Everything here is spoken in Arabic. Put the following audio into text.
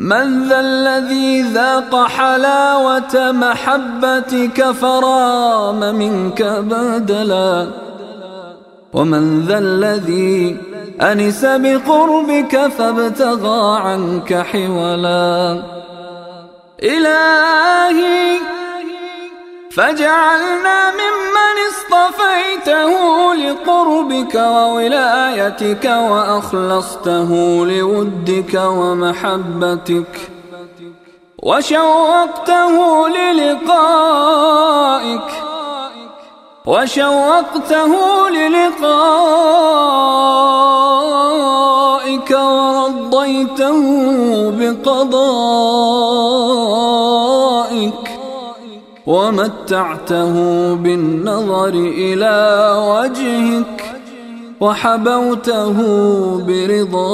من ذا الذي ذاق حلاوة محبتك فرام منك بدلا؟ ومن ذا الذي أنس بقربك فابتغى عنك حولا؟ إلهي فاجعلنا ممن اصطفيته لقربك وولايتك وأخلصته لودك ومحبتك وشوقته للقائك وشوقته للقائك ورضيته بقضائك ومتعته بالنظر إلى وجهك وحبوته برضاك.